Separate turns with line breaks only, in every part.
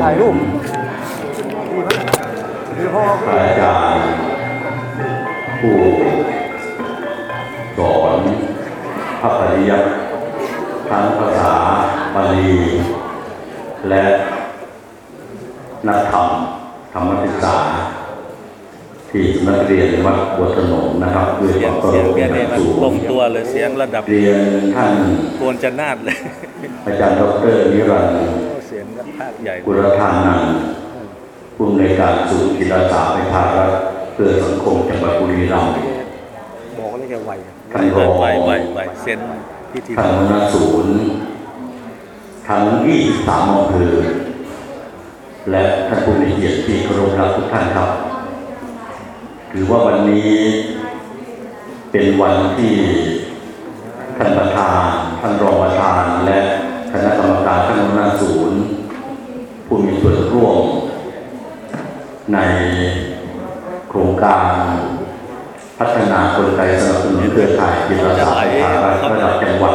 ถ่ายรูปดีพ่อ
พระอาจารย์ผู้สอนพระปริยัติทั้งภาษาบาลีและนักธรรมธรรมศึกษา ที่สำนักเรียนวัดบัวถนนนะครับด้วย
เสี
ค
ยง
วามเคา
เสีย
รงพ
แก
เป็นอ
นี่
ย่าง
มัน
สูง
ลงตัวเลยเสียงระดับ
เรียนท่าน
โกนจะนาดเลย
อาจารย์ดรนิรันดร์
เสียงก็ภาคใหญ่
กุรทานันท์ผู้อำนวยการศูนย์กีฬาศาสตร์ในภาครัฐเพื่อสังคมจังหวัดบุรีรัมย์
บอกเลยแกไหว
ไหว
ท่านรอง
ไหวไหวไหวเซ็นพิธี
ท่านหัวหน้าศูนย์ทั้ง 23อำเภอและท่านผู้มีเกียรติที่เคารพรักทุกท่านครับ ถือว่าวันนี้เป็นวันที่ท่านประธาน ท่านรองประธาน และคณะกรรมการท่านหัวหน้าศูนย์ ผู้มีส่วนร่วม ในโครงการพัฒนากลไกสนับสนุนเครือข่ายจิตอาสาสาธารณรัฐระดับจังหวัด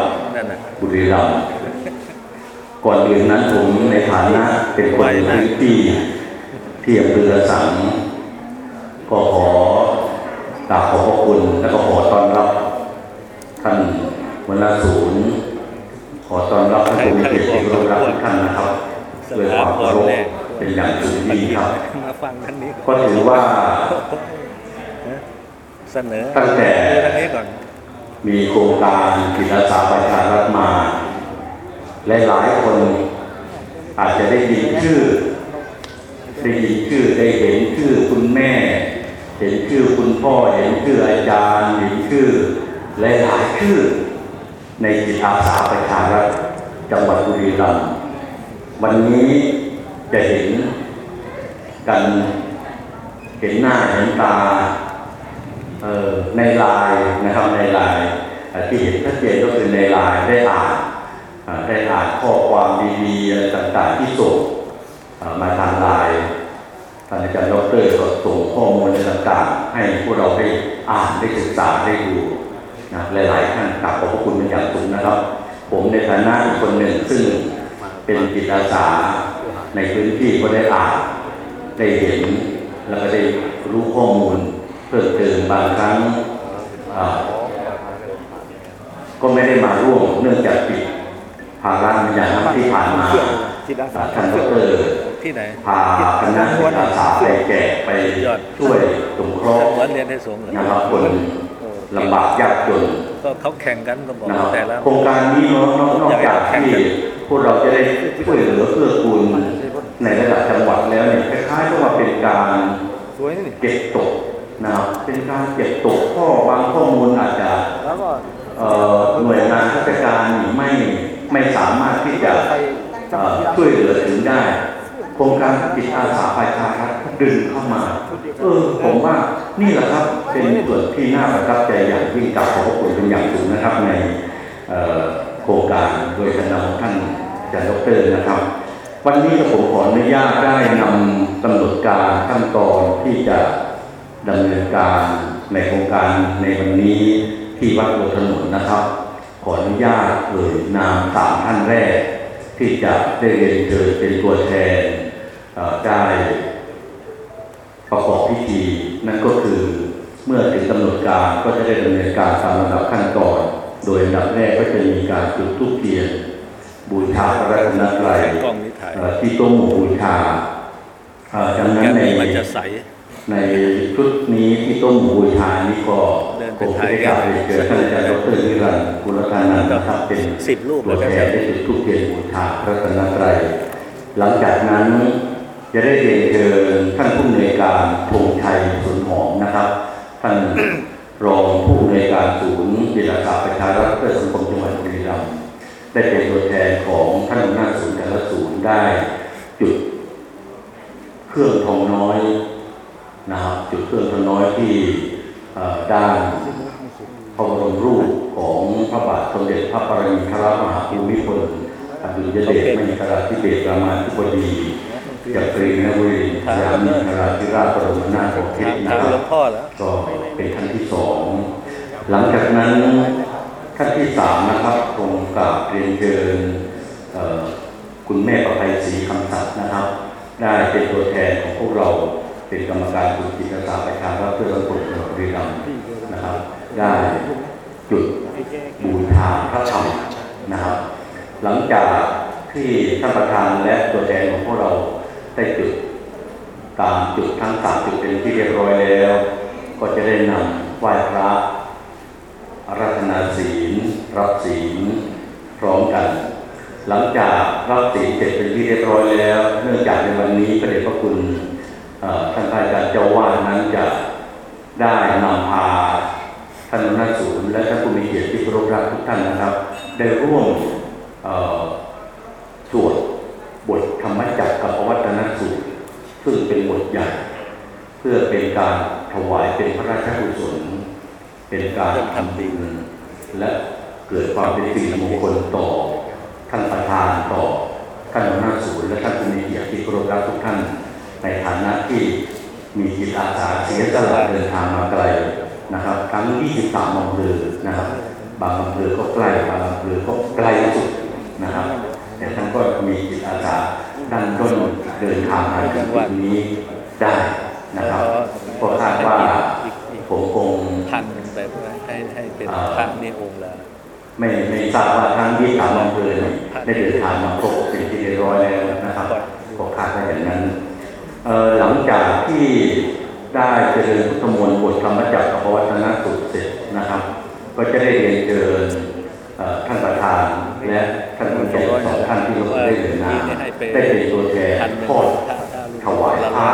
บุรีรัมย์ก่อนอื่นนั้นผมในฐานะเป็นคนพื้นที่ที่อำเภอสังก็ขอกราบขอบพระคุณและก็ขอต้อนรับ ท่านวหน้าศูนย์ ขอต้อนรับท่านผู้มีเกียรติที่เคาทุกท่านนะครับ ด้วยความเคารพเป็นอย่างสูงยิ่งครับ
มาฟังท่านนี้
ก็ถือว่า
เสนอ
ตั้งแต่
ดูทานนี้ก่อน
มีโครงการจิตอาสาประชารัฐมาและหลายคนอาจจะได้ยินชื่อ ได้ยินชื่อได้เห็นชื่อคุณแม่ เห็นชื่อคุณพ่อเห็นชื่ออาจารย์เห็นชื่อและหลายชื่อ ในจิตอาสาประชารัฐจังหวัดบุรีรัมย์ วันนี้จะเห็นกันเห็นหน้าเห็นตาออในลน์นะครับในลน์เอ่อที่เห็นชัดเจนก็คือในลน์ได้อ่านได้อ่านข้อความดีๆอะไรต่างๆที่ส่งมาทางลน์ท่านอาจารย์ดรก็ส่งข้อมูลต่างๆให้พวกเราได้อ่านได้ศึกษาได้ดูนะหลายๆท่านกราบขอบพระคุณเป็นอย่างสูงนะครับ ผมในฐานะคนหนึ่งซึ่ง เป็นจิตอาสาในพื้นที่ก็ได้อ่านได้เห็นแล้วก็ได้รู้ข้อมูลเพิ่มเติมบางครั้งอ่าก็ไม่ได้มาร่วมเนื่องจากติดภาระงานที่ผ่านมา
จิตอาสา
อ่าท่านดร
ที่ไหน
พาคณะจิตอาสาไปแจกไปช่วยสงเคราะห์
เหมือนเรียนให้สงฆ์เหรอ
นะครับคนลำบากยากจน
ก็เขาแข่งกันก็บอก
นะครับ
แต่ละ
โครงการนี้เนาะนอกนอกจากที่พวกเราจะได้ช่วยเหลือเพื่อกูลในระดับจังหวัดแล้วเนี่ยคล้ายๆก็มาเป็นการ
สวยนี่
เก็บตกนะครับเป็นการเก็บตกข้อบางข้อมูลอาจจะ
แล้วก็
เอ่อหน่วยงานราชการนี่ไม่ไม่สามารถที่จะ
ไปจังห
เอ่
วัด
อ
ที่
ช่วยเหลือถึงได้ โครงการจิตอาสาประชารัฐดึงเข้ามา เออผมว่านี่แหละครับเป็นส่วนที่น่าประทับใจอย่างยิ่งกับขอบคุณเป็นอย่างสูงนะครับ ในโครงการโดยคณะของท่านอาจารย์ดรนะครับ วันนี้ผมขออนุญาตได้นำกำหนดการขั้นตอนที่จะดำเนินการในโครงการในวันนี้ที่วัดบัวถนนนะครับ ขออนุญาตเอ่ยนามสามท่านแรก ที่จะได้เรียนเชิญเป็นตัวแทน ได้ประกอบพิธี นั่นก็คือเมื่อถึงกำหนดการก็จะได้ดำเนินการตามลำดับขั้นตอนโดยอันดับแรกก็จะมีการจุดธูปเทียนบูชาพระรัตนตรัย
กล้องนี้ถ่าย
เอ่อที่ต๊ะหมู่บูชาดังนั้นใน
ใน
ชุดนี้ที่โต๊ะหมู่บูชานี้ก็ผมได้กราบเรียนเชิญท่านอาจารย์ดรนิรันดร์กุลธานันท์นะครับเป็น
สิบรูป
ตัว
แท
นได้จุดธูปเทียนบูชาพระรัตนตรัยหลังจากนั้น จะได้เรียนเชิญท่านผู้อำนวยการธงชัยสุนหอมนะครับ ท่านรองผู้อำนวยการศูนย์จิตอาสาประชารัฐเพื่อสังคมจังหวัดบุรีรัมย์ได้เป็นตัวแทนของท่านหัวหน้าศูนย์แต่ละศูนย์ได้จุดเครื่องทองน้อยนะครับจุดเครื่องทองน้อยที่ด้านพระบรมรูปของพระบาทสมเด็จพระปรมินทรมหาภูมิพลอดุลยเดชมหิดลธิเบศรามาธิบดี จากกรีนบุรีสยามินทราธิราชบรมนาถบพิตรนะ
ทาง
ค
หล
รั
ว
บ
งพ่อแล้ว
ก็เป็นท่านที่สองหลังจากนั้นท่านที่สามนะครับคงกราบเรียนเชิญเอ่อคุณแม่ประภัยศรีคำสัตย์นะครับ ได้เป็นตัวแทนของพวกเราเป็นกรรมการกลุ่มจิตอาสาประชารัฐเพื่อสังคมจังหวัดบุรีรัมย์นะครับ ได้จุดบูชาพระธรรมนะครับ หลังจากที่ท่านประธานและตัวแทนของพวกเรา ได้จุดตามจุดทั้งสามจุดเป็นที่เรียบร้อยแล้ว ก็จะได้นำไหว้พระรัธนาศีล รับศีลพร้อมกัน หลังจากรับศีลเสร็จเป็นที่เรียบร้อยแล้ว เนื่องจากในวันนี้พระเดชพระคุณท่านอาจารย์เจ้าวาดนั้นจะได้นำพาท่านหัวหน้าศูนย์และท่านผู้มีเกียรติที่เคารพรักทุกท่านนะครับ ได้ร่วมสวด บทธรรมจักรกับวัตนสูตร ซึ่งเป็นบทใหญ่ เพื่อเป็นการถวายเป็นพระราชกุศล เป็นการทำดีและเกิดความเป็นสิริมงคลต่อ ท่านประธานต่อท่านหัวหน้าศูนย์และท่านผู้มีเกียรติที่เคารพรักทุกท่าน ในฐานะที่มีจิตอาสาเสียสละเดินทางมาไกลนะครับทั้ง 23อำเภอนะครับ บางอำเภอก็ใกล้บางอำเภอก็ไกลสุดนะครับ แต่ท่านก็มีจิตอาสาดันด้นเดินทางมาถึงจุดนี้ได้นะครับก็คาดว่าผมคง
พันหนึ่งไปเพื่อให้ให้เป็น
อ่า
พระนิองค์ละ
ไม่ไม่ทราบว่าทั้งที่สามอำเภอเนี่ยได้เดินทางมาครบเป็นที่เรียบร้อยแล้วนะครับก็คาดว่าอย่างนั้นเอ่อหลังจากที่ได้เจริญพุทธมนต์บทธรรมจักรกับวัฒนสูตรเสร็จนะครับ ก็จะได้เรียนเชิญเอ่อ ท่านประธานและท่านผู้ใหญ่สองท่านที่ลงได้เดินนามได้เป็นตัวแทนทอด
ถ
วายผ้า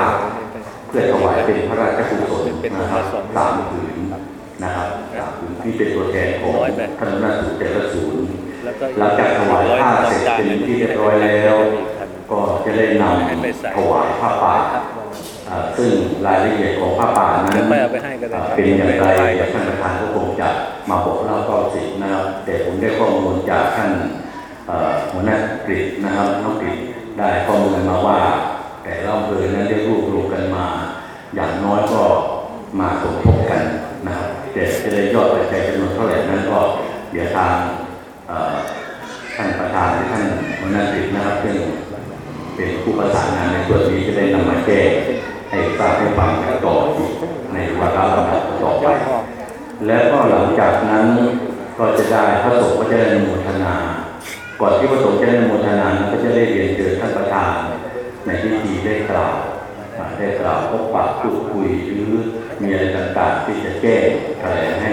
เพื่อถวายเป็นพระราชกุศล
นะ
ครับ
สา
มผืนนะครับสามผืนที่เป็นตัวแทนของท่านหัวหน้าสูตรแต่ละศูนย์หลังจากถวายผ้าเสร็จเป็นที่เรียบร้อยแล้ว ก็จะได้นำถวายผ้าป่า ซึ่งรายละเอียดของผ้าป่านั้น
ไม่เอาไปให้ก็ได้
อ่าเป็นอย่างไรท่านประธานก็คงจะมาบอกเล่าต่อสินะครับแต่ผมได้ข้อมูลจากท่านเอ่อหัวหน้ากฤษนะครับน้องกฤษได้ข้อมูลมาว่า แต่ละอำเภอนั้นได้รวบรวมกันมา อย่างน้อยก็มาสมทบกันนะครับแต่จะได้ยอดปัจจัยจำนวนเท่าไหร่นั้นก็เดี๋ยวทางเอ่อท่านประธานและท่านหัวหน้ากฤษนะครับซึ่งเป็นผู้ประสานงานในส่วนนี้จะได้นำมาแจ้ง ให้ทราบให้ฟังกันต่ออีกในวาระลำดับต่อไป แล้วก็หลังจากนั้นก็จะได้พระสงฆ์ก็จะได้อนุโมทนา ก่อนที่พระสงฆ์จะได้อนุโมทนานั้นก็จะได้เรียนเชิญท่านประธาน ในพิธีได้กล่าวได้กล่าวพบปะพูดคุยหรือมีอะไรต่างๆที่จะแก้แถลงให้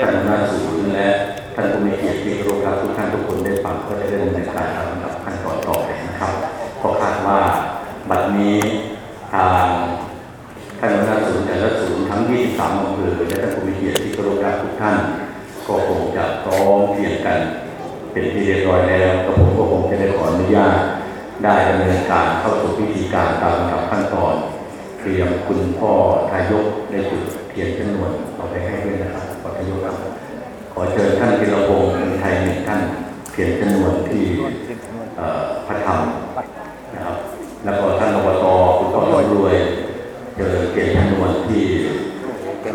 ท่านหน้าศูนและท่านผู้มีเกียรติที่เครพรักทุกท่านทุกคนได้ฟังก็จะได้ดำเนินการตามลำดับขั้นตอนต่อไปนะครับ ก็คาดว่าบัดนี้ ทางท่านหัวหน้าศูนย์แต่ละศูนย์ทั้ง 23อำเภอและท่านผู้มีเกียรติที่เคารพรักทุกท่าน ก็คงจะพร้อมเพรียงกัน เป็นที่เรียบร้อยแล้วกระผมก็คงจะได้ขออนุญาตได้ดำเนินการเข้าสู่พิธีการตามลำดับขั้นตอนเตรียมคุณพ่อทายกได้จุดเทียนจำนวนเอาไปให้ด้วยนะครับขอทายกครับ ขอเชิญท่านกิรพงศ์ไทยหนึ่งท่านเทียนจำนวนที่พระธรรมนะครับแล้วก็ท่านอบตคุณพ่อสำ รวยเจริญเกียรติจำนวนที่
เป็น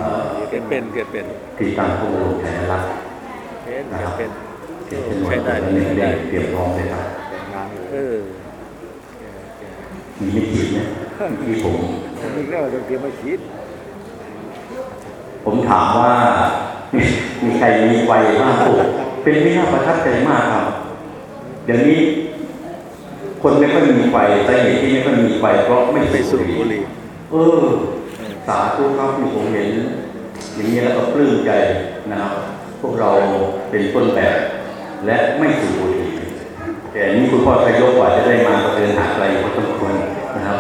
เก็บเป็นเก็บเป็น
ที่ตั้งพระบรมฉายาลักษณ์
เก็บ
นะครับ
เป็น
เกียรติจำนวน
ใช้ได้
ตัวนี้ได้เตรียมพร้อมเลยครับ
งาน
เออ
มีไม่ผิดนะที่ผม
มีเรื่องเตรียมมาคิด
ผมถามว่ามีใครมีไฟบ้างผมเป็นที่น่าประทับใจมากครับ เดี๋ยวนี้ คนไม่ค่อยมีไฟสาเหตุที่ไม่ค่อยมีไฟเพราะไม่
ไป
สู
สู
บบบุ
บุ
ห
ห
รี่
รี่
เออ สาธุครับที่ผมเห็นอย่างนี้แล้วก็ปลื้มใจนะครับ พวกเราเป็นต้นแบบ และไม่สูบบุหรี่แต่นี่คุณพ่อทายกกว่าจะได้มาก็เดินหาไกลพอสมควรนะครับ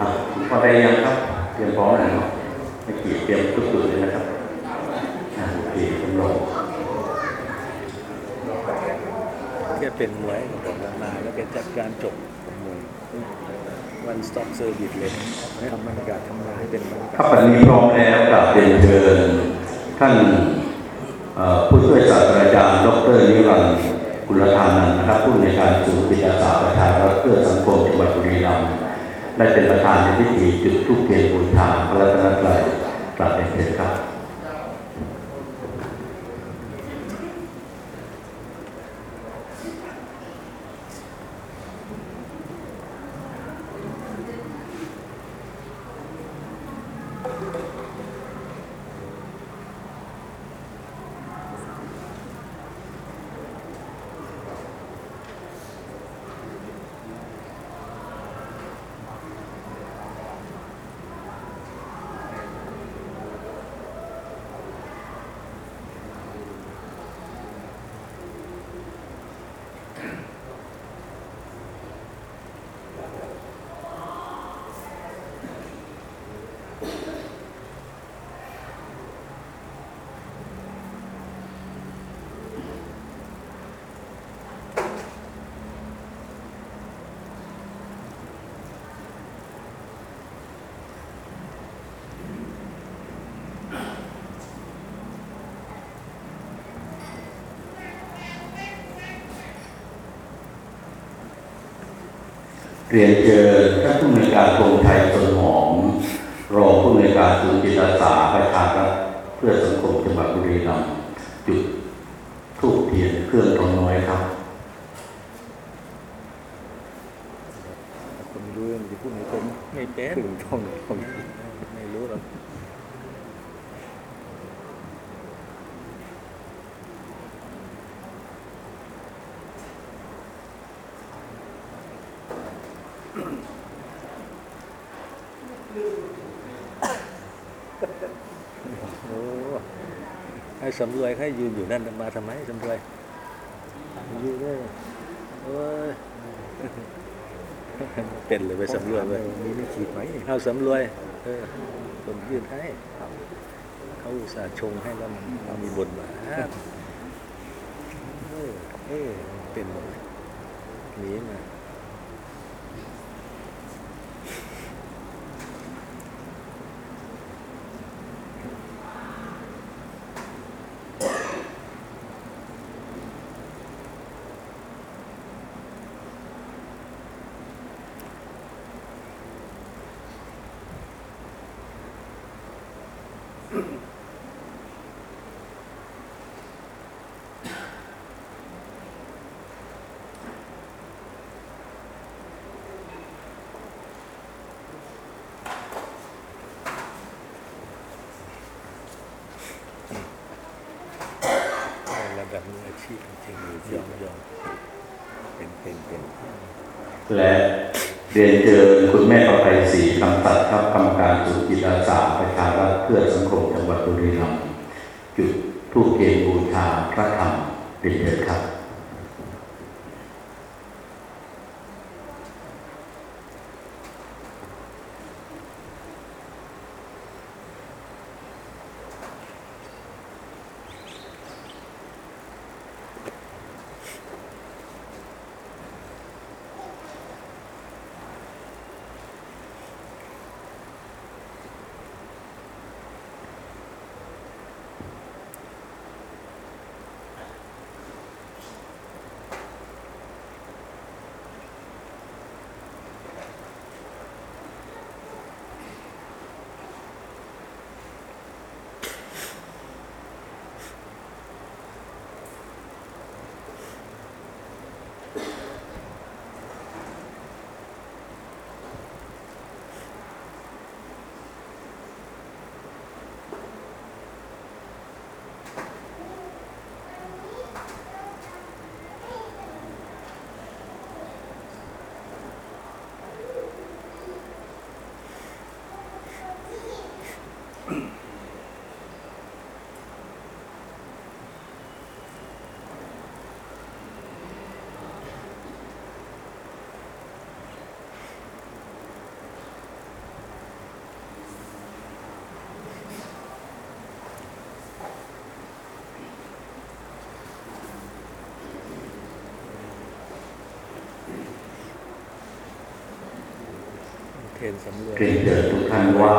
อะคุณพ่อได้ยังครับ เตรียมพร้อมแล้วเนาะไม่กี่เตรียมทุกจุดเลยนะครับอะโอเคคุณลง
แกเป็นมวยผมมาแล้วแกจัดการจบมวยวันสต็อปเซอร์วิสเลย
ทำบรรยากาศทำงานให้เป็นบรรยากาศ
ถ้าปัจจุบันพร้อมแล้วกลับเรียนเชิญท่านผู้ช่วยศาสตราจารย์ดรนิรันดร์กุลธานันนะครับผู้ในการศูนย์วิทยาศาสตร์ประชารัฐเพื่อสังคมจังหวัดบุรีรัมย์ได้เป็นประธานในพิธีจุดธูปเทียนบูชาพระรัตนตรัยกลับเรียนเชิญครับ
เเรี
ยนเชิญท่านผู้มีการกรมไทยสนหอมรองผู้มีการศูนย์จิตอาสาประชารัฐเพื่อสังคมจังหวัดบุรีรัมย์จุดทูบเทียนเครื่องทองน้อยครับ
คนไม่รู้เรื่องจะพูดไม่เป็น
ไม่เป็น
ถึงท่องท่อง
ไม่รู้หรอก โอ้ให้ สำรวยให้ยืนอยู่นั่นมาทำไมสำรวยยืนเลยโอ้ยเป็นเลยไปสำรวยไป
มีไม่ขีดไหม
เอาสำรวยเออคนยื่นให้เขาอุตส่าห์ชงให้แล้วมันเรามีบนมาเออเออเป็นหมดเลยหนีมา ชีพจริงๆยอมยอม
เป็นเป็นเป็น
และเรียนเจอคุณแม่ประภัยศรีคำตัดครับกรรมการสูนย์จิตอาสาประชารัฐเพื่อสังคมจังหวัดบุรีรัมย์จุดทูปเกณฑ์บูชาพระธรรมเป็นเชิญครับ
นสำรวย
เรียนเชิญทุกท่านว่า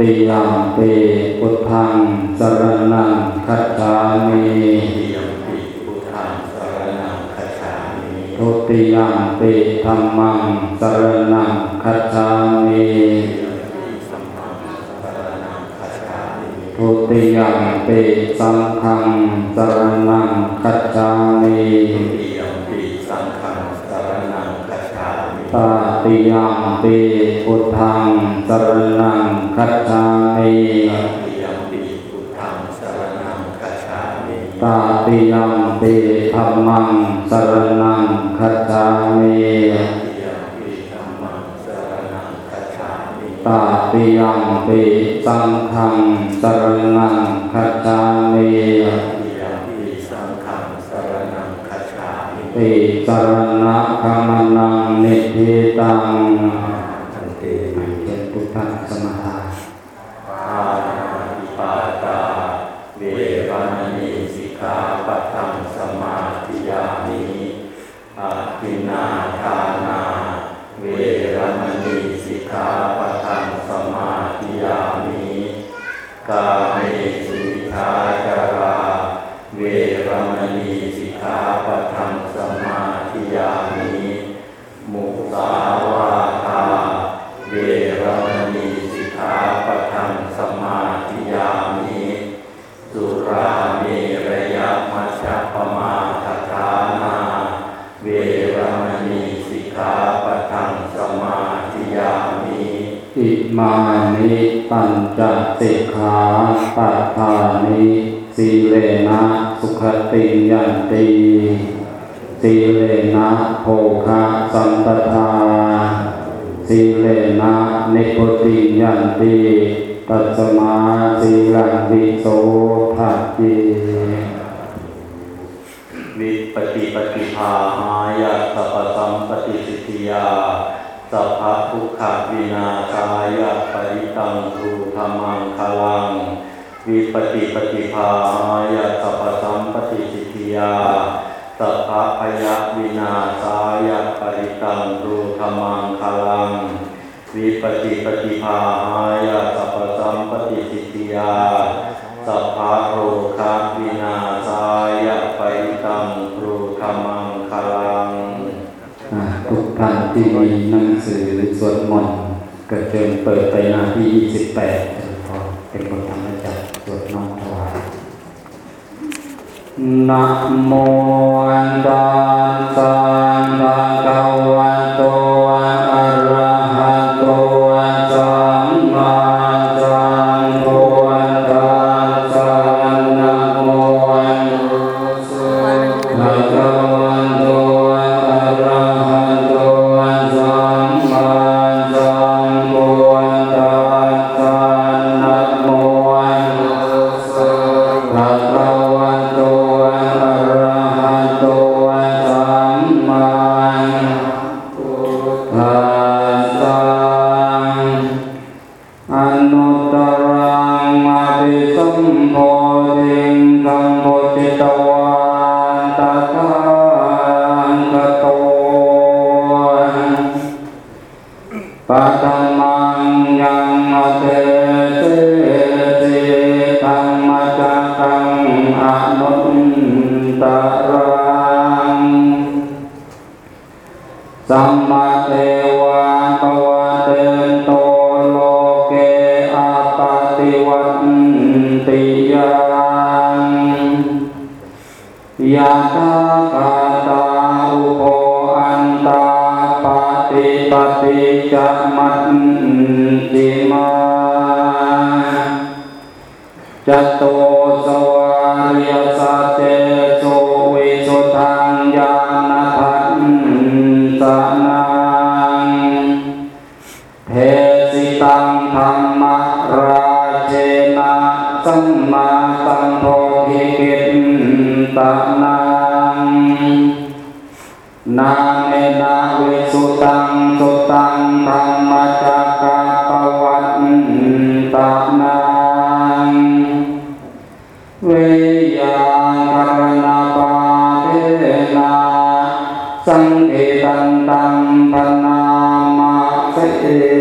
ติยมปิพุทธังสรณังคัจฉามิทุติยมปิพุทธังสรณังคัจฉามิทุติยมปิธัมมังสรณังคัจฉามิทุติยมปิสังฆังสรณังคัจฉามิตา ติยมปิพุทธังสรณังคัจฉามิตาติยมปิธัมมังสรณังคัจฉามิตาติยมปิสังฆังสรณังคัจฉามิ ติสรณะขมนังนิพิตัง ปัญจสิกขาปัฏฐานิสีเลนะสุขติยันติสีเลนะโภคะสัมปทาสีเลนะนิพพุติยันติตัสมาสีลังวิโสทัจเจวิปฏิปฏิภาหายาสัพสัมปฏิสิทธิยา สัพพะทุกขวินาศายาปริตังรูธรรมังคลัง วิปฏิปฏิภาหายาสัพสัมปฏิสิทธิยาสัพพะพยวินาศายาปริตังรูธรรมังคลัง วิปฏิปฏิภาหายาสัพสัมปฏิสิทธิยาสัพพะโรคาวินาศายะปริตังรูธรรมังคลัง
ที่มีหนังสือสวดมนต์เก็เชิญเปิดไปหน้าที่ 28พอเป็นบทธรรมจักรสวดน้อมถวาย
นะโมตัสสะภะคะวะโต
จันตังพนามาสิ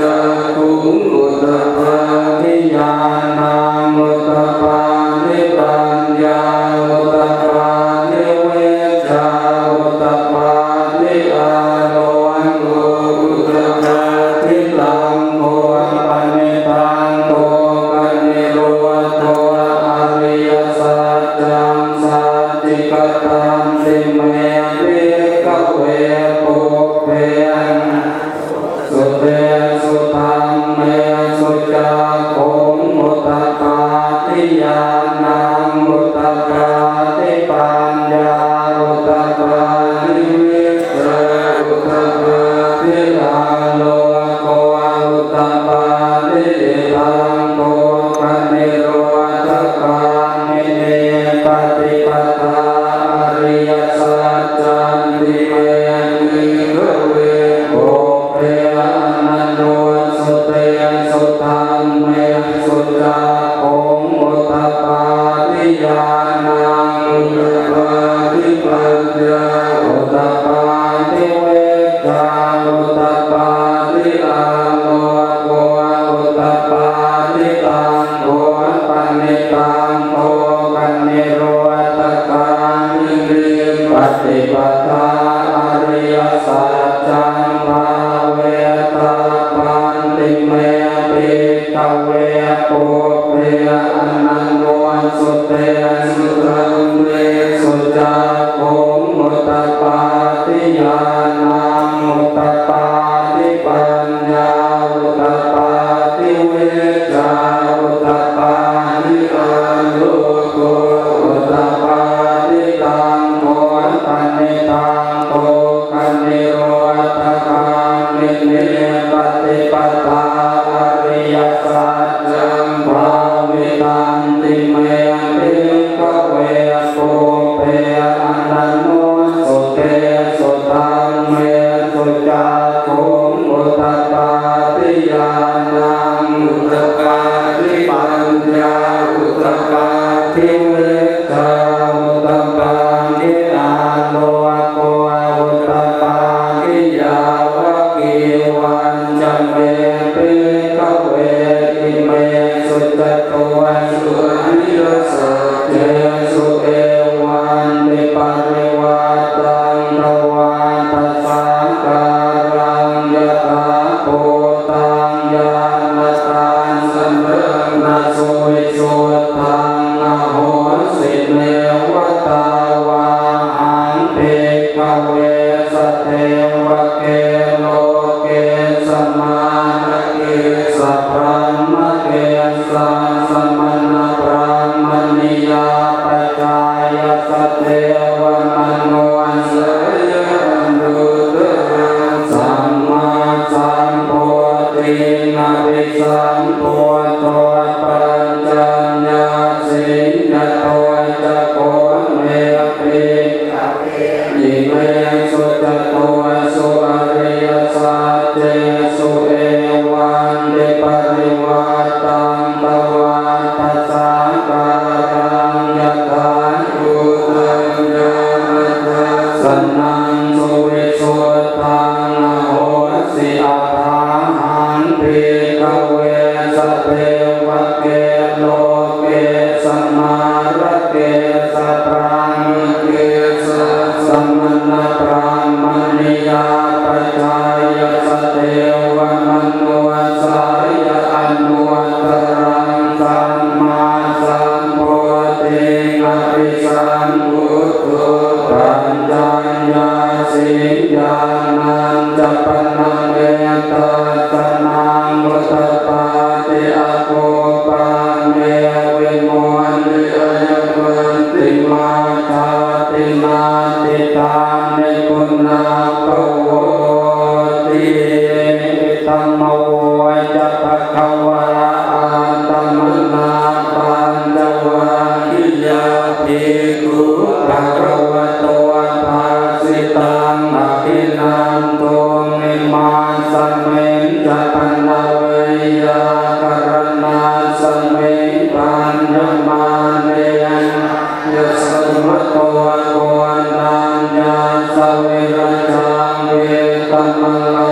جعلناكم أمة جنبه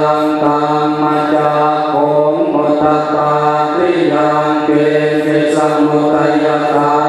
ยังตังมัจจาโคมุตตาริยังเกสิสมุทัยตา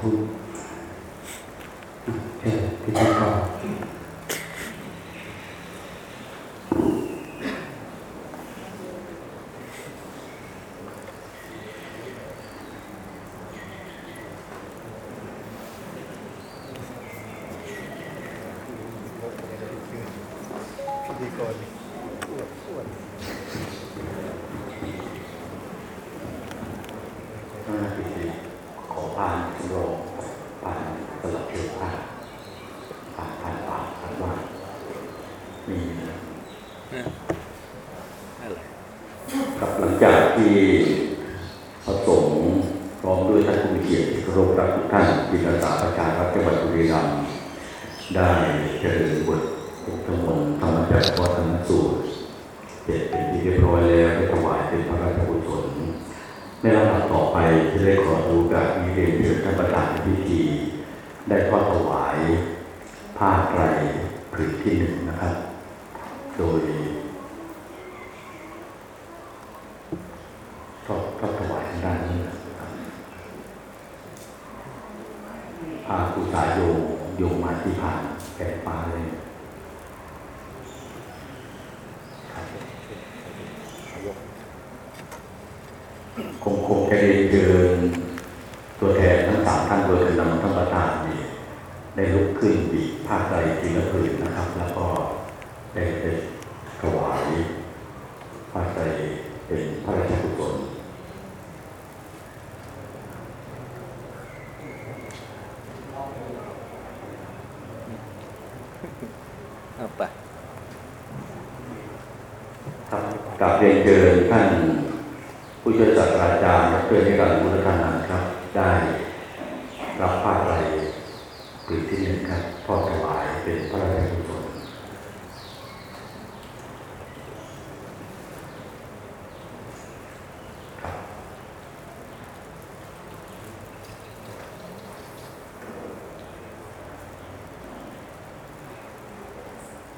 ส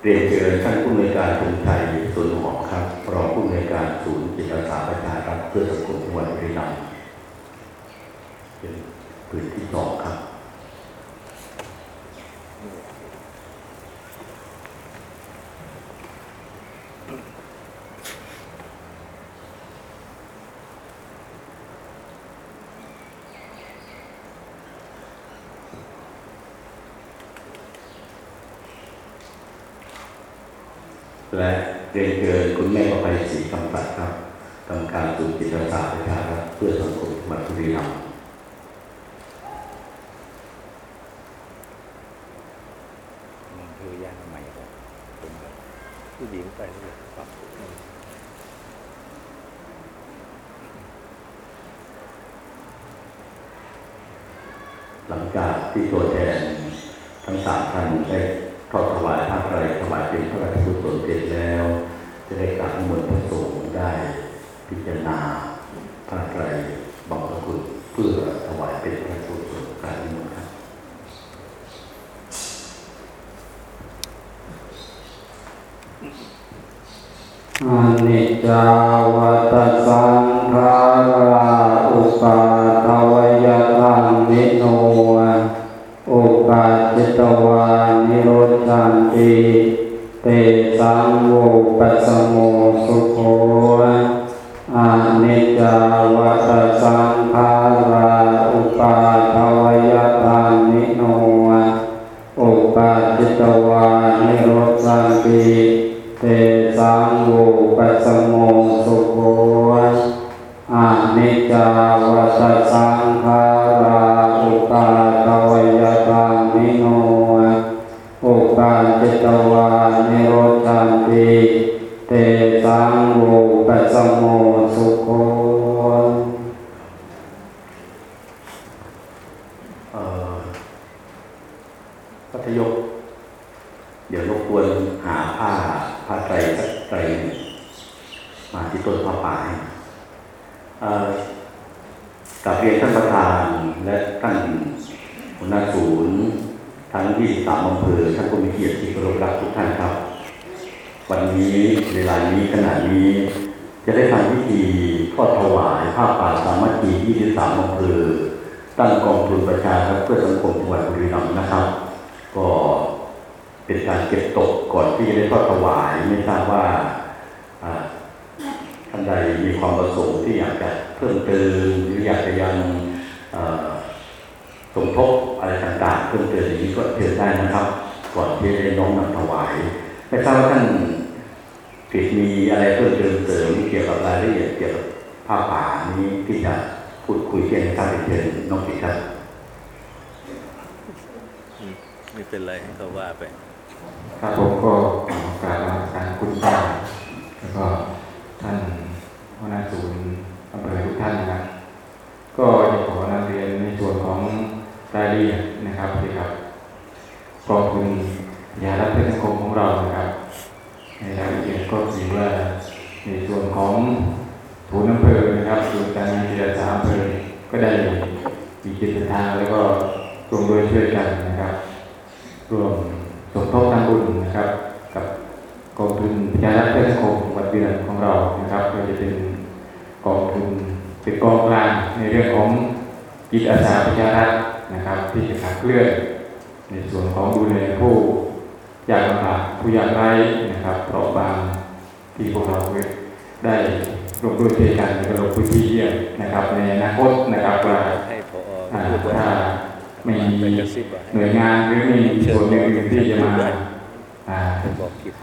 เรียนเชิญท่าน
ผู้อำนวยการกรุงไทยสุนหอมครับรองผู้อำนวยการศูนย์จิตอาสาประชารัฐเพื่อสังคมจังหวัดบุรีรัมย์เป็นพื้นที่สองครับ และเรียนเชิญคุณแม่ประภัยศรีคำปัดครับ กรรมการศูนย์จิตอาสาประครับเพื่อสังคมจังหวัดบุรีรัมย์
มันคือย่างใหม่ครับเป็นแบบผู้หญิงไปเลยปรับอืม
หลังจากที่ตัวแทนทั้งสามท่านได้ทอดถวายผ้าไตรถวายเป็นพระราชกุศลเสร็จแล้ว จะได้กราบนิมนต์พระสงฆ์ได้พิจารณาผ้าไตรบังสกุลเพื่อถวายเป็นพระราชกุศลกรารนิมนต์ครับ
อ นิ ที่เคา
รพรักทุกท่านครับ วันนี้เวลานี้ขณะนี้ จะได้ทำพิธีทอดถวายผ้าป่าสามัคคี23อำเภอตั้งกองทุนประชารัฐเพื่อสังคมจังหวัดบุรีรัมย์นะครับ ก็เป็นการเก็บตกก่อนที่จะได้ทอดถวายไม่ทราบว่าท่านใดมีความประสงค์ที่อยากจะเพิ่มเติมหรืออยากจะยังเอ่อสมทบอะไรต่างๆเพิ่มเติมอย่างนี้ก็เชิญได้นะครับ ก่อนที่จะน้อมนำถวายไม่ทราบว่าท่านกิจมีอะไรเพิ่มเติมเสริมเกี่ยวกับรายละเอียดเกี่ยวกับผ้าป่านี้ที่จะพูดคุยกันนะครับเชิญน้องกิจครับ
ไม่เป็นไรให้เขาว่าไป
ครับผมก็ขอกราบสการคุณป้าแล้วก็ท่านหัวหน้าศูนย์อำเภอทุกท่านนะครับก็จะขอนำเรียนในส่วนของรายละเอียดนะครับเกี่ยวกับ กองทุนยารักเพื่อสังคมของเรานะครับ ในรายละเอียดก็ถือว่าในส่วนของศูนอำเภอนะครับศูนการงานจิตอาสาอำเภอก็ได้มีจิตศรัทธาแล้วก็ร่วมด้วยช่วยกันนะครับร่วมสมทบทำบุญนะครับ กับกองทุนยารักเพื่อสังคมวัดเดือนของเรานะครับก็จะเป็นกองทุนเป็นกองกลางในเรื่องของจิตอาสาพยารักนะครับ ที่จะขับเคลื่อน ในส่วนของดูแลผู้ยากลำบากผู้ยากไร้นะครับเปราะบางที่พวกเราได้ร่วมด้วยช่วยกันในการลงพื้นที่เยี่ยมนะครับ ในอนาคตนะครับว่าถ้าไม่มีหน่วยงานหรือไม่มีส่วนอื่นๆที่จะมา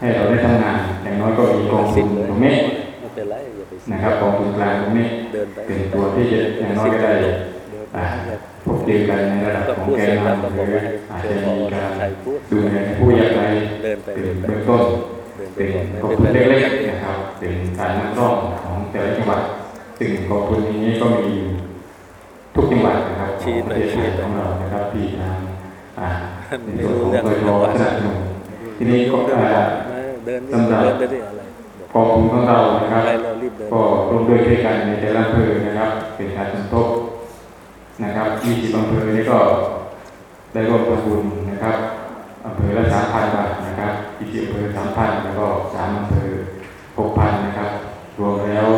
ให้
เราได้ทำงาน อย่างน้อยก็มีกองทุนตรงนี้
นะ
ครับกองทุนกลางตรงนี้
เป
เป็นตัวที่จะอย่างน้อยก็ได้
เดินไป
อ่า
แบบ
พบเจอกันในระดับ
ก็
ของ
พูด
แก
เสร็
น
จแล้วก็
นำห
บอก
รือ
ว่าให้
อาจ
เชิ
จะ
ญพอ
มีการ
ใครพูด
ดูแลผู้ยากไร้
เดินไป
เป็น
เดินไป
เบื้องต้น
เดินไป
เป็น
ก่อนไม่
กอง
เป็น
ทุน
ไร
เล็กๆนะครับเป็นการนำร่องของแต่ละจังหวัดซึ่งกองทุนนี้ก็มีอยู่ทุกจังหวัดนะครับ
ชี้
ของป
หน่
ระ
อย
เทศ
ชี้
ไทย
หน่อย
ของเรานะครับที่ทางอ่าใน
ไม่
ส่วน
รู้
ของ
เรื่อง
กยสนับสนุนทีนี้ก็อ่า
มาเดิน
สำหรับ
เดินไปที่อะไรบอก
กองทุนของเรานะครับ
อะไรเรารีบเดิน
ก็ร่วมด้วยช่วยกันในแต่ละอำเภอนะครับเป็นการสมทบ นะครับ20อำเภอนี่ก็ได้ร่วมทำบุญนะครับอำเภอละ3,000บาทนะครับ20อำเภอ3,000แล้วก็3อำเภอ6,000นนะครับ รวมแล้ว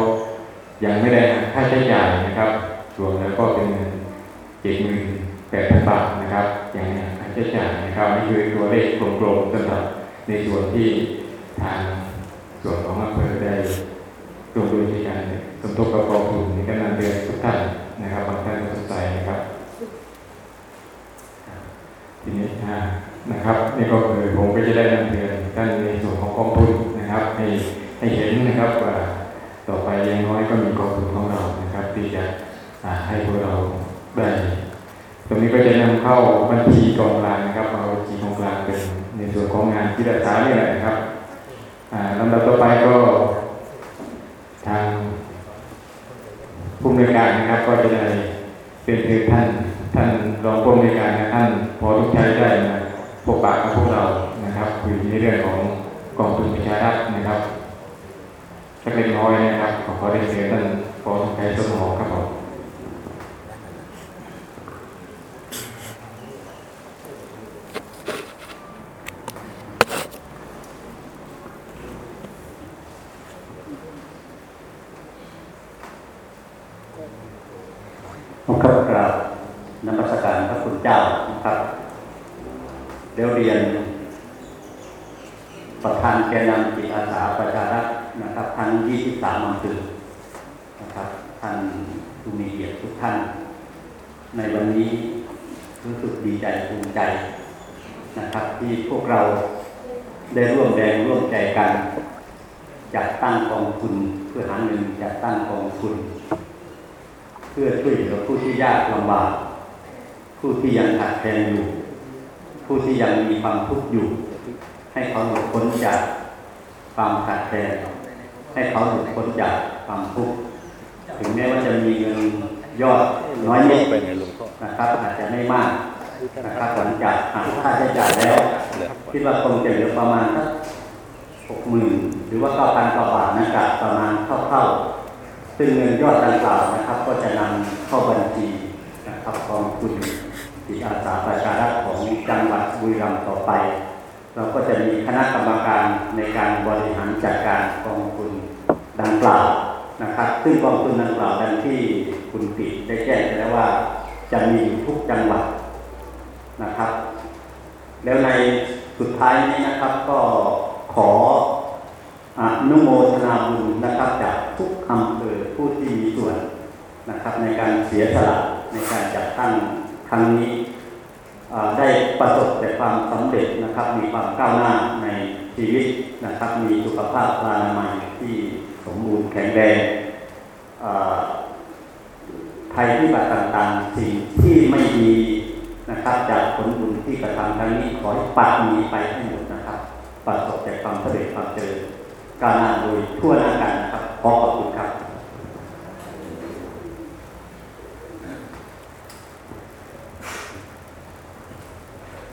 ยังไม่ได้ค่าใช้จ่ายนะครับ รวมแล้วก็เป็นเงิน78,000บาทนะครับ อยังไม่หักค่าใช้จ่ายนะครับนี่คือตัวเลขกลมๆสำหรับในส่วนที่ทางส่วนของอำเภอได้รวมด้วยในการสมทบกับกองทุนในกำลังเดือนทุกท่านนะครับบางท่านก็สนใจนะครับ ทีนี้อ่านะครับนี่ก็คือผมก็จะได้นำเรียนท่านในส่วนของกองทุนนะครับ ให้ให้เห็นนะครับว่าต่อไปอยังน้อยก็มีกองทุนของเรานะครับ ที่จะให้พวกเราได้ตรงนี้ก็จะนำเข้าบัญชีกองกลางนะครับเอาบัญชีกองกลางเป็นในส่วนของงานที่รักษาเนี่ยแหละครับลำดับต่อไปก็ทางผู้อำนวยการนะครับ ก็จะได้เป็นเพียงท่านท่านรองผู้อำนวยการนะท่านพอทุกชัยได้มาพบปะกับพวกเรานะครับคุยในเรื่องของกองทุนประชารัฐนะครับสักเล็กน้อยนะครับขอขอได้เชิญท่าน พอทุกชัยสมหอครับผม
ผมครับกราบนมัสการพระคุณเจ้านะครับเดี๋ยวเรียน ประธานแกนนำจิตอาสาประชารัฐนะครับทั้ง 23อำเภอนะครับ ท่านผู้มีเกียรติทุกท่าน ในวันนี้รู้สึกดีใจภูมิใจนะครับ ที่พวก เราได้ร่วมแรงร่วมใจกันจัดตั้งกองทุนเพื่อหาเงินจัดตั้งกองทุน เพื่อช่วยเหลือผู้ที่ยากลำบาก ผู้ที่ยังขาดแคลนอยู่ ผู้ที่ยังมีความทุกข์อยู่ ให้เขาหลุดพ้นจากความขาดแคลนให้เขาหลุดพ้นจากความทุกข์ถึงแม้ว่าจะมีเงินยอดน้อยนิด
นะ
ครับอาจจะไม่มาก นะครับหลังจากหักค่าใช้จ่ายแล้ว คิดว่าคงจะเหลือประมาณสักหกหมื่นหรือว่าเก้าพันกว่าบาทนะครับประมาณเท่าๆซึ่งเงินยอดดังกล่าวนะครับ ก็จะนำเข้าบัญชีนะครับกองทุนจิตอาสาประชารัฐของจังหวัดบุรีรัมย์ต่อไป เราก็จะมีคณะกรรมการในการบริหารจัดการกองทุนดังกล่าวนะครับ ซึ่งกองทุนดังกล่าวดังที่คุณปิดได้แจ้งไปแล้วว่า จะมีทุกจังหวัด นะครับ แล้วในสุดท้ายนี้นะครับก็ขออนุโมทนาบุญนะครับจากทุกอำเภอผู้ที่มีส่วนนะครับ ในการเสียสละในการจัดตั้งครั้งนี้ได้ประสบแต่ความสำเร็จนะครับ มีความก้าวหน้าในชีวิตนะครับ มีสุขภาพพลานามัยที่สมบูรณ์แข็งแรงภัยพิบัติต่างๆ สิ่งที่ไม่ดี นะครับ จากผลบุญที่กระทำครั้งนี้ขอให้ปัดหนีไปให้หมดนะครับประสบแต่ความสำเร็จความเจริญก้าวหน้าโดยทั่วหน้ากันนะครับขอขอบคุณครับ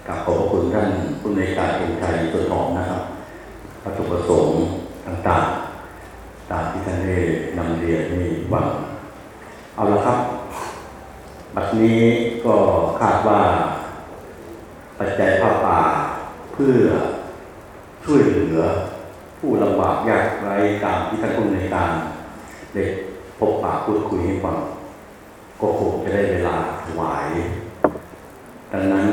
กับขอบคุณท่านผู้ในวยการเป็นไทยต้นหอมนะครับวัตถุประสงค์ต่างๆตามที่ท่านได้นำเรียนให้ฟังเอาละครับ บัดนี้ก็คาดว่า ปัจจัยผ้าป่าเพื่อช่วยเหลือ ผู้ลำบากยากไร้ตามที่ท่านผู้ในการได้พบปะพูดคุยให้ฟังก็คงจะได้เวลาถวาย ดังนั้น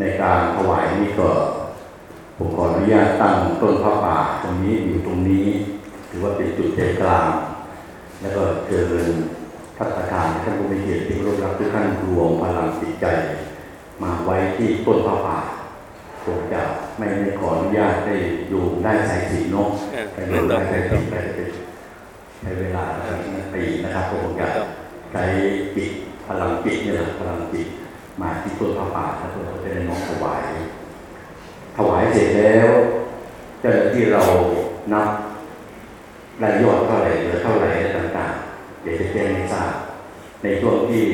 ในการถวายนี้ก็ผมขออนุญาตตั้งต้นพระป่าตรงนี้อยู่ตรงนี้ ถือว่าเป็นจุดใจกลาง แล้วก็เจริญ พัฒนานท่านผู้มีเกียรติที่เคารพรักทุกท่านรวมพลังจิตใจ มาไว้ที่ต้นพระป่าผมจะไม่ได้ขออนุญาตได้อยู่ได้ใสายสีนก
เออ
ไปอยู่ได้สายสีไปใช้เวลาสักปีนะครับผมจะใช้จิตพลังจิตเนี่ยแหละพลังจิตมาที่ต้นพระป่าแล้วเราจะได้น้อมถวาย ถวายเสร็จแล้วเจ้าหน้าที่เรานับ
รายยอดเท่าไหร่เหลือเท่าไหร่ต่างๆ เดี๋ยวจะแจ้งให้ทราบ ในช่วงที่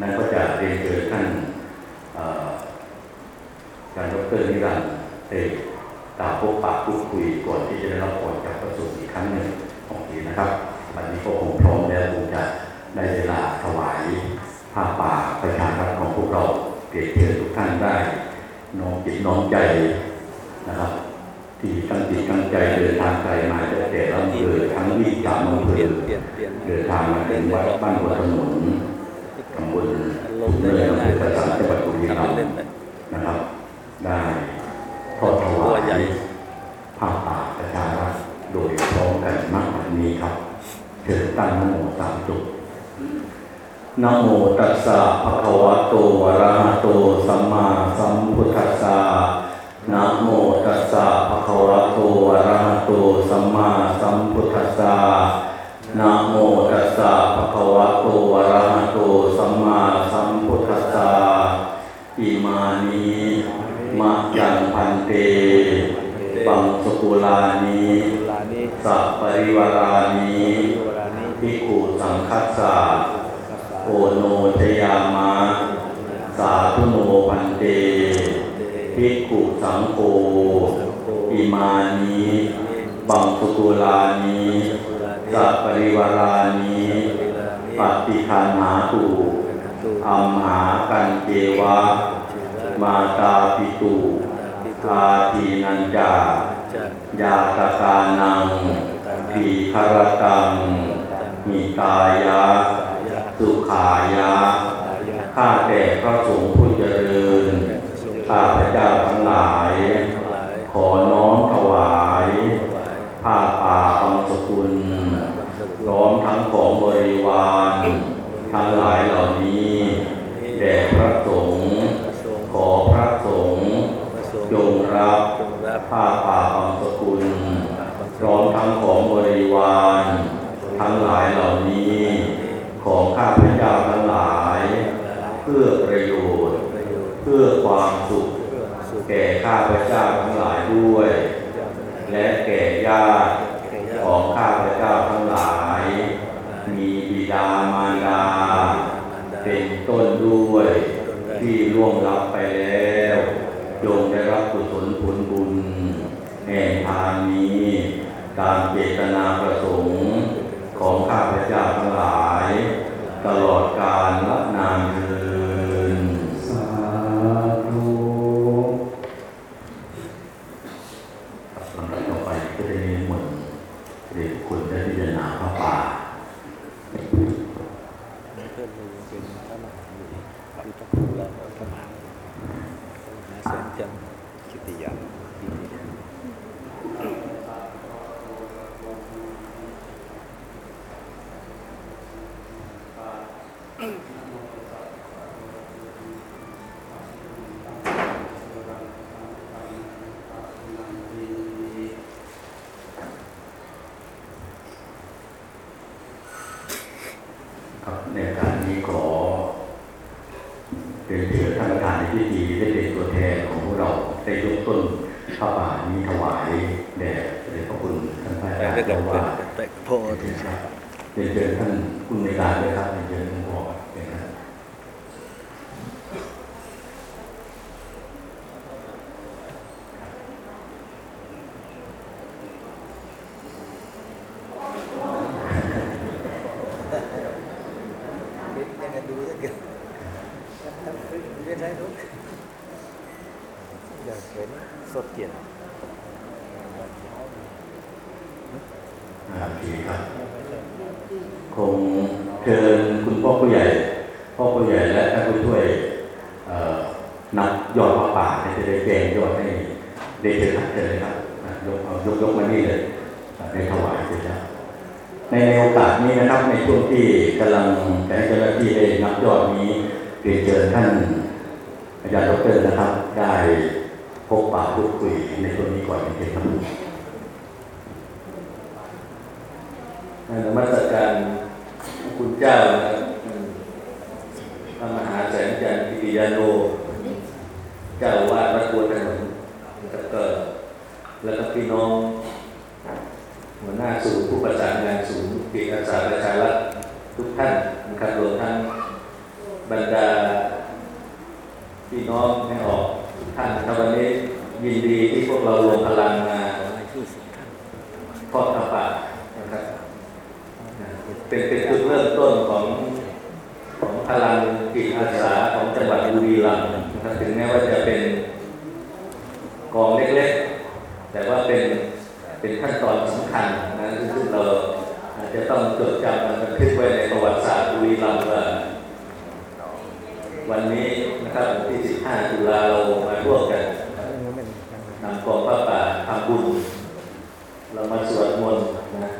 นั้นก็จะเรียนเชิญท่านเอ่ออารดรนิรันดร์เอกกล่าวพบปะพูดคุยก่อนที่จะได้รับพรจากพระสงฆ์อีกครั้งหนึ่งของทีนะครับวันนี้ก็คงพร้อมแล้วคงจะได้เวลาถวายผ้าป่าประชารัฐของพวกเราเกียรติเชิญทุกท่านได้น้อมจิตน้อมใจนะครับ ที่ตั้งจิตตั้งใจเดินทางไกลมาจากแต่ละอำเภอทั้งวี่สามอำเภอ
เดิ
นทางมาถึงวัดบ้านหัวถนนตำบล
ล
ทุ่
ง
ง
ได้
เนิน
ง่า
อำเภอ
ๆ
ประสันจังหวัดบุรีรัม
ทำเล่น
ย์นะครับ ได้ทอดถวายผ้าป่าประชารัฐโดยพร้อมกันมากแบบนี้ครับเชิญตั้งนโมสามจบนโมตัสสะภะคะวะโตอะระหะโตสัมมาสัมพุทธัสสะ นะโมตัสสะภะคะวะโตอะระหะโตสัมมาสัมพุทธัสสะนะโมตัสสะภะคะวะโตอะระหะโตสัมมาสัมพุทธัสสะอิมานิมะยังพันเตบังสกุลานิ
เวลานี
สัพปริวารานิ
เวลานี้
พิกขุสังคัสสะโอโนจยามะสาธุโนพันเต พิกขุสังโฆอิมานิบังสกุลานิสัพปริวารานิปฏิคันหาตุอัมหากันเจวะ มาตาปิตุอาทีนันจา
จะ
ยาตกานังปีคารตังมิตายะ สุขายะ ข้าแต่พระสงฆ์ผู้เจริญ ข้าพระเจ้าทั้งหลาย ขอน้อมถวายผ้าป่าบังสกุลพร้อมทั้งของบริวารทั้งหลายเหล่านี้แด่พระสงฆ์ขอพระสงฆ์จงรับผ้าป่าบังสกุลพร้อมทั้งของบริวารทั้งหลายเหล่านี้ ของข้าพเจ้าทั้งหลาย เพื่อประโยชน์ พื่อความสุข แก่ข้าพเจ้าทั้งหลายด้วย และแก่ญาติของข้าพเจ้าทั้งหลาย มีบิดามารดา เป็นต้นด้วย ที่ล่วงลับไปแล้วจงได้รับกุศลผลบุญแห่งทานนี้ ตามเจตนาประสงค์ของข้าพเจ้าทั้งหลาย ตลอดกาลละนานเทิน
อาสาของจังหวัดบุรีรัมย์นะครับถึงแม้ว่าจะเป็นกองเล็กๆ แต่ว่าเป็นเป็นขั้นตอนสำคัญนะซึ่งเราอาจจะต้องจดจำมันบันทึกไว้ในประวัติศาสตร์บุรีรัมย์ว่าวันนี้นะครับวันที่ 15 ตุลาเรามาร่วมกันนำกองพระป่าทำบุญ เรามาสวดมนต์นะ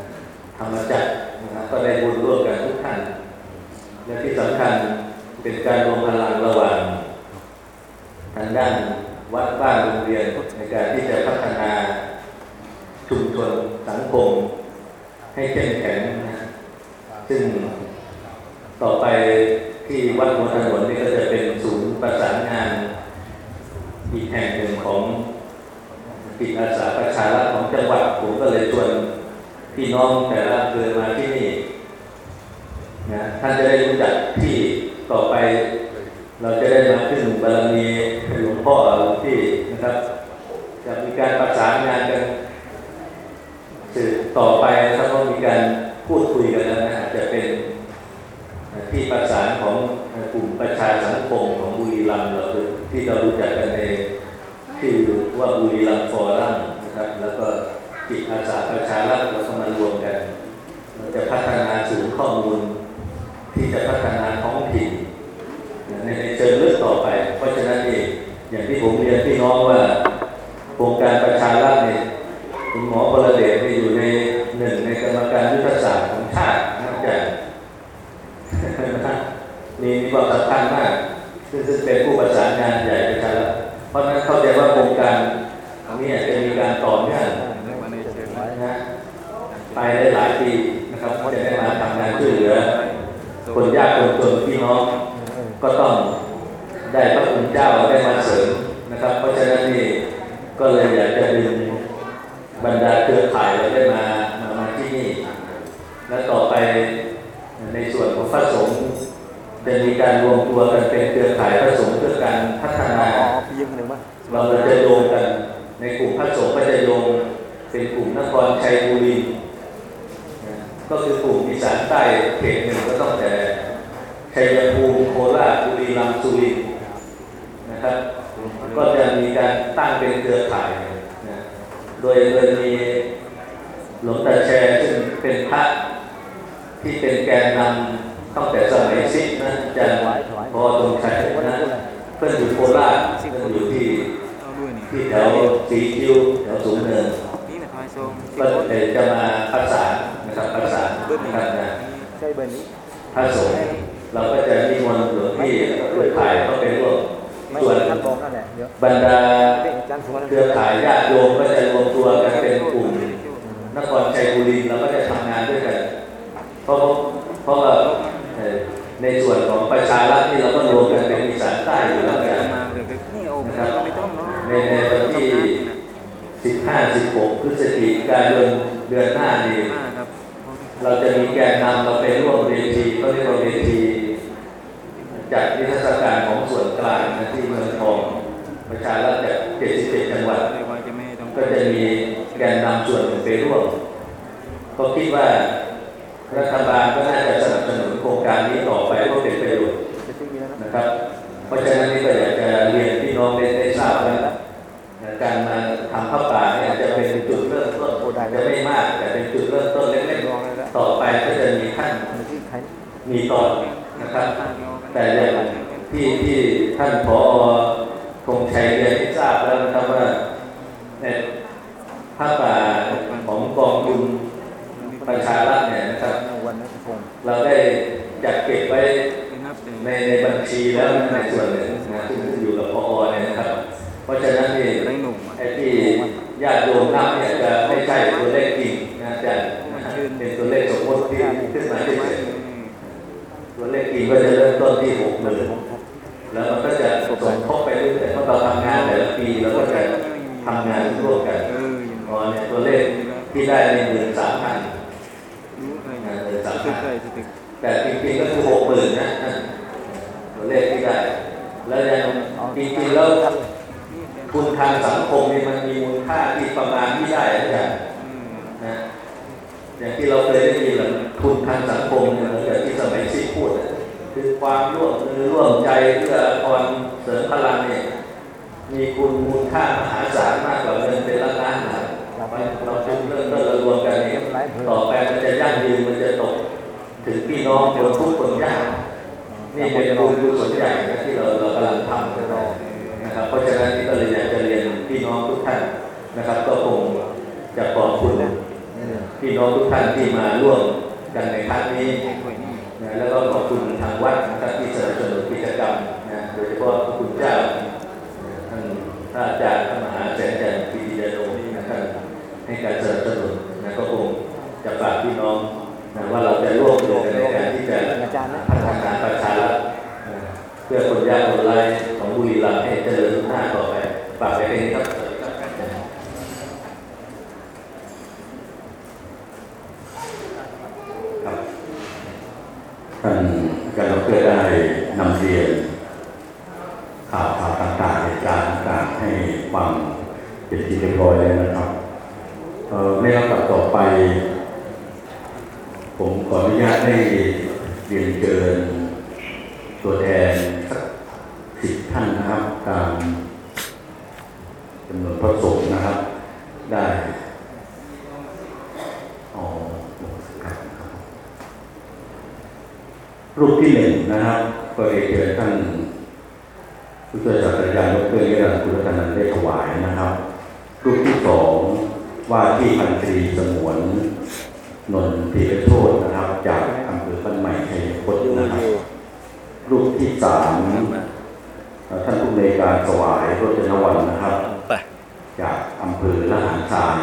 ธรรมจักรนะครับก็ได้บุญร่วมกันทุกท่านและที่สำคัญ เป็นการรวมพลังระหว่างทางด้านวัดบ้านโรงเรียนในการที่จะพัฒนาชุมชนสังคม ให้เข้มแข็งนะซึ่งต่อไปที่วัดหัวถนนนี่ก็จะเป็นศูนย์ประสานงาน อีกแห่งหนึ่งของจิตอาสาประชารัฐของจังหวัดผมก็เลยชวนพี่น้องแต่ละอำเภอมาที่นี่นะท่านจะได้รู้จักที่ ต่อไปเราจะได้มาขึ้นบารมีหลวงพ่อหลวงพี่นะครับ จะมีการประสานงานกันสืบต่อไปนะครับก็มีการพูดคุยกันแล้วนะอาจจะเป็นที่ประสานของกลุ่มประชาสังคมของบุรีรัมย์เราที่เรารู้จักกันในที่ว่าบุรีรัมย์ฟอรัมนะครับ แล้วก็จิตอาสาประชารัฐเราก็มารวมกันเราจะพัฒนาศูนย์ข้อมูล ที่จะพัฒนาท้องถิ่น ในเชิงลึกต่อไป เพราะฉะนั้นเองอย่างที่ผมเรียนพี่น้องว่าโครงการประชารัฐเนี่ยคุณหมอพลเดชเนี่อยู่ในหนึ่งในกรรมการยุทธศาสตร์ของชาตินะอาจารย์มีมีความสำคัญมากซึ่งเป็นผู้ประสานงานใหญ่ประชารัฐเพราะฉะนั้นเข้าใจว่าโครงการนี้จะมีการต่อเนื่องนะฮะไปได้หลายปีนะครับก็จะได้มาทำงานช่วยเหลือคนยากคนจนพี่น้อง ก็ต้องได้พระคุณเจ้าได้มาเสริมนะครับ เพราะฉะนั้นนี่ก็เลยอยากจะดึงบรรดาเครือข่ายเราได้มามามาที่นี่ และต่อไปในส่วนของพระสงฆ์จะมีการรวมตัวกันเป็นเครือข่ายพระสงฆ์เพื่อการพัฒนา
พี่ยืมคนหนึ่งมั้ย
เราจะโยงกัน ในกลุ่มพระสงฆ์ก็จะโยงเป็นกลุ่มนครชัยบุรีก็คือกลุ่มอีสานใต้เขตหนึ่งก็ต้องแต่ ชัยภูมิโคราชบุรีรัมย์สุรินทร์นะครับ ก็จะมีการตั้งเป็นเครือข่ายนะโดยโดยมีหลวงตาแชร์ซึ่งเป็นพระที่เป็นแกนนำตั้งแต่สมัยซิกนะอาจารย์พอตรงชัยนะเพื่อนอยู่โคราชเพื่อนอยู่ที่ที่แถวสีคิวแถวสูงเนิน
นี่นะทอยทรง
ก็จะมาประสานนะครับประสานกันนะ
ใช่เบอร์นี้
พระสงฆ์ เราก็จะนิมนต์หลวงพี่เครือข่ายก็เป็นร่วม
ไม่
ส่วน
บ
รรดา
เค
รือข่ายญาติโยมก็จะรวมตัวกันเป็นกลุ่มนครชัยบุรีเราก็จะทำงานด้วยกัน เพราะเพราะว่าในส่วนของประชารัฐที่เราก็รวมกันเป็นอีสานใต้อยู่แล้วกัน
นี่โอ้ไม่ต้องไม่ต้องเนาะ
ในในวันที่ 15 16 พฤศจิกายนเดือนหน้านี้เราจะมีแกนนำเราไปร่วมเวทีก็เรียกว่าเวที จัดนิทรรศการของส่วนกลางนะที่เมืองทองประชารัฐจาก77จังหวัด ก็จะมีแกนนำส่วนหนึ่งไปร่วมก็คิดว่ารัฐบาลก็น่าจะสนับสนุนโครงการนี้ต่อไปก็เป็นประโยชน์
จะซื้อมีแล้วนะ
ครับ เพราะฉะนั้นนี่ก็อยากจะเรียนพี่น้องได้ได้ทราบว่าการมาทำผ้าวป่าเนี่ยจะเป็นจุดเริ่มต้นจะไม่มากแต่เป็นจุดเริ่มต้นเล็กๆต่อไปก็จะมีขั้น
มีที่ใคร
มีตอนนะครับ แต่อย่างที่ที่ท่านผอธงชัยเรียนที่ทราบแล้วนะครับว่าในผ้าป่าของกองทุนประชารัฐเนี่ยนะครับ เราได้จัดเก็บไว้ในในบัญชีแล้วในส่วนหนึ่งนะซึ่งอยู่กับพอเนี่ยนะครับ เพราะฉะนั้นนี่
ไรหนุ่มอะ
ไอ้ที่ญาติโยมนับเนี่ยจะไม่ใช่ตัวเลขจริงนะอาจารย์เป็นตัวเลขสมมติที่ขึ้นมาเฉย เลขจริงก็จะเริ่มต้นที่หกหมื่นแล้วมันก็จะสมทบไปเรื่อยๆเพราะเราทำงานแต่ละปีเราก็จะทำงานร่วมกัน
เออ
อ๋อเนี่ยตัวเลข
ที่ได้ในหมื่นสามพันหมื่นสามพันแต่จริงๆก็คือหกหมื่นนะตัวเลขที่ได้ แล้วยังจริงๆแล้ว
นี่เป็น
คุณทางสังคมนี่มันมีมูลค่าที่ประมาณที่ได้นะนะอย่างที่เราเคยได้ยินแหละทุนทางสังคมเนี่ยเหมือนกับที่สมัยซิพูด คือความร่วมมือร่วมใจเพื่อพรเสริมพลังเนี่ยมีคุณมูลค่ามหาศาลมากกว่าเงินเป็นล้านล้านๆนะครับเราจึงเริ่มต้นเรารวมกันเนี่ยต่อไปมันจะยั่งยืนมันจะตก ถึงพี่น้องคนทุกคนยากนี่เป็นบุญกุศลใหญ่นะที่เราเรากำลังทำกันนะครับ เพราะฉะนั้นที่ก็เลยอยากจะเรียนพี่น้องทุกท่านนะครับ ก็คงจะขอบคุณพี่น้องทุกท่านที่มาร่วมกันในครั้งนี้
นะ
แล้วก็ขอบคุณทางวัดนะครับที่สนับสนุนกิจกรรมนะโดยเฉพาะพระคุณเจ้าท่านพระอาจารย์พระมหาแสนจันทร์ปิติยโนนี่นะท่านให้การสนับสนุนนะก็คงจะฝากพี่น้องนะว่าเราจะร่วมมือกันในการที่จะพัฒนาประชารัฐเพื่อคนยากคนไร้ของบุรีรัมย์ให้เจริญรุ่งเรืองต่อไปฝากไว้แค่นี้ครับ ครับท่านอาจารย์ดอกเตอรได้นำเรียนข่าวข่าวต่างๆเหตุการณ์ต่างๆให้ฟัง เป็นที่เรียบร้อยแล้วนะครับเอ่อในลำดับต่อไป ผมขออนุญาตได้เรียนเชิญตัวแทนสักสิบท่านนะครับ ตามจำนวนพระสงฆ์นะครับ ได้อ๋อครับรูปที่หนึ่งนะครับก็เรียนเชิญท่านผู้ช่วยศาสตราจารย์ดรนิรันคุณรัตนันได้ถวายนะครับ รูปที่สองว่าที่พันตรีสงวนนนทีรโชตนะครับ จากอำเภอบ้านใหม่ชัยพจน์นะครับรูปที่สามเอ่อท่านผู้ในวยการถวายรจนวันนะครับ
ไป
จากอำเภอละหารทราย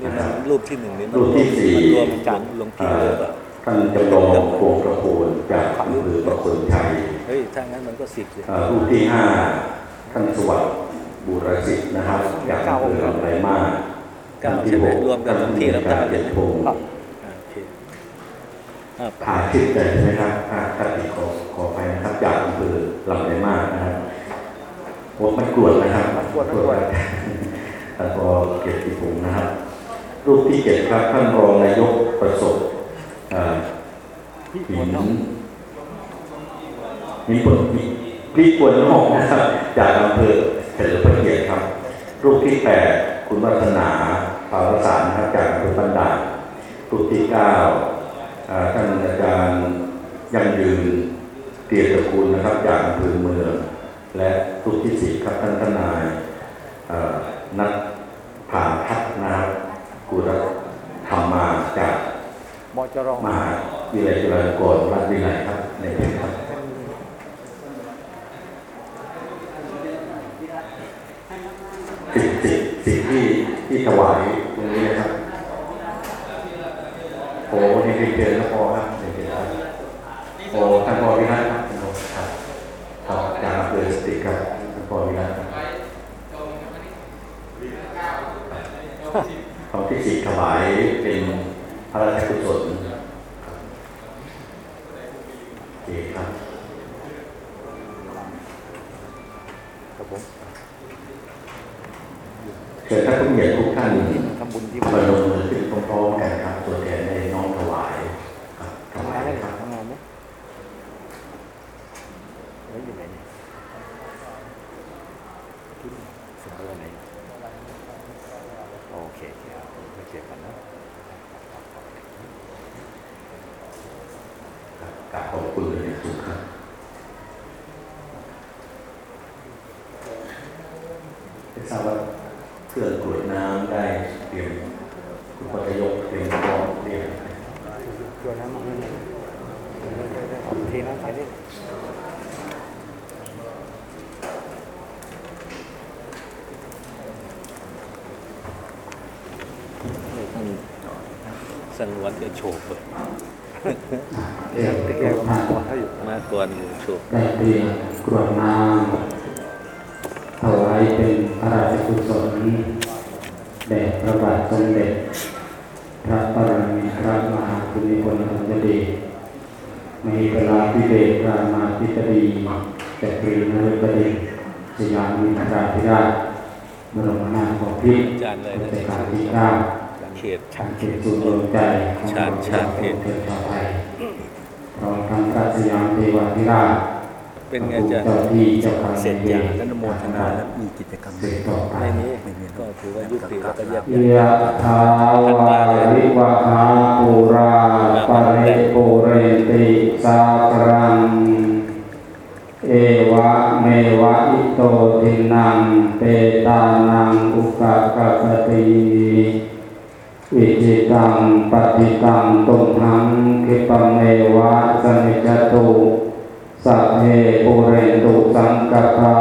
นี่
นะค
มั
รับ
นรูปที่หนึ่งนี่มัน
รูปที่สี่
มันรวมกันหลวงพี่
เอ่
เล
อย
แบบ
ท่านจำลองโคงกระโพนจากอำเภอประคนชัย
เฮ้ยถ้างั้นมันก็สิบสิ
เอ่อรูปที่ห้าท่านสวัสดิ์ บุรสิทธิ์นะครับจากอำเภอลำไรมาศ
เก้าใช่ไหมรวมกันหลวงพี่แล้ว
ท่า
เก้าน
เด่
ใช่
น
ไหม
พงศ์
อ่าโอเคอ่าไป
อาชื่อใจใช่ไหมครับอ่าท่านขอขอไปนะครับจากอำเภอลำไรมาศนะครับโอ้มันกรวดนะครับมันกรวดมันกรวดท่านพอเกียรติพงศ์นะครับรูปที่เจ็ดครับท่านรองนายกประสบเอ่อหินหินปนพริกปวนนอกนะครับจากอำเภอ เฉลิมพระเกียรติครับ รูปที่แปดคุณวัฒนาภาวสารนะครับจากอำเภอบันดารูปที่เก้าท่านอาจารย์ยังยืนเตียตระกูลนะครับจากอำเภอเมือง และรูปที่สี่ครับท่านทนายนักผ่านทัศน์นะครับกุรธรรมมาจาก
บ
มหาวิทยาลัยจุฬาลงกรณราชวิทยาลัยครับในเพจครับสิบสิบสิบที่ที่ถวายตรงนี้นะครับโอ้นี่ สยา
ม
เทวาธิรา
ช
เป็นไงจะเส
ร็
จอ
ย่างและ
น
โมทนาและมีกิจกรรม
ในนี้ก็ถือว่ายุติแล้วก็แยกยะ
ทาวาริวะหาปุราปรปุเรติสาครังเอวะเมวะอิโตทินังเปตานังอุกกะกะติ อิจิตังปฏิตังตุมหังคิปเมวะสนิจตุสัพเพปุเรนตุสังกปา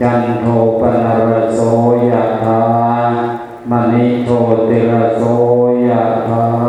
จันโทปนรโสยะธามณิโทติรโสยะธา